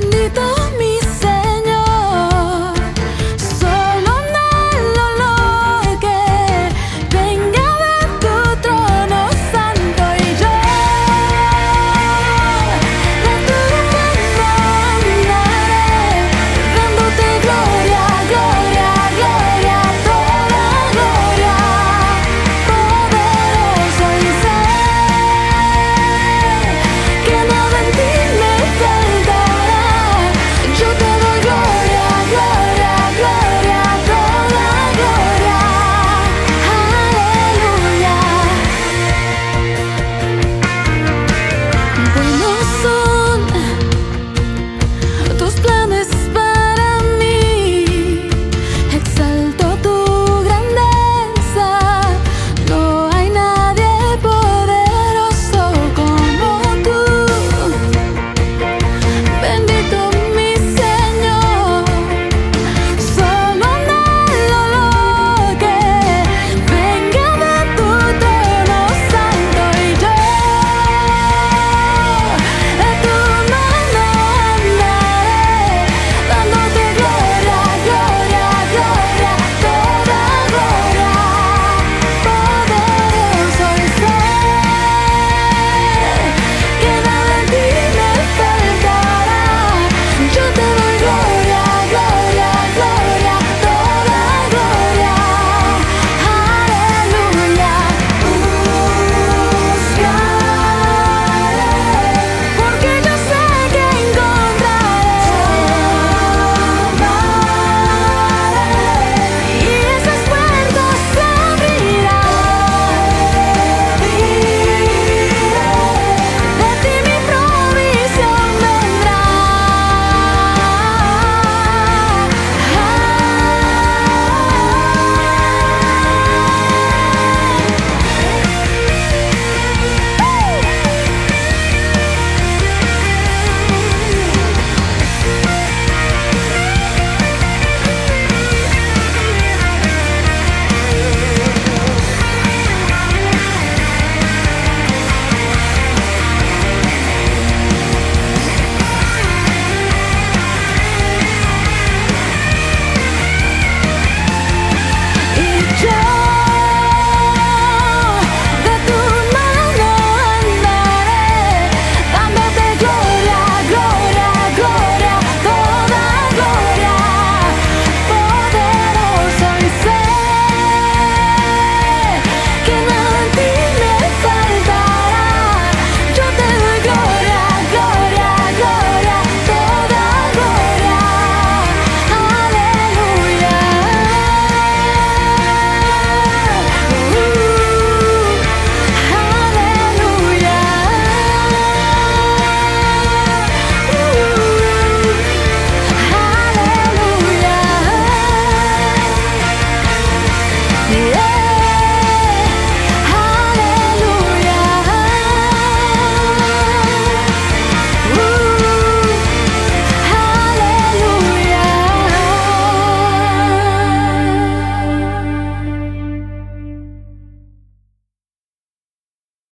你的。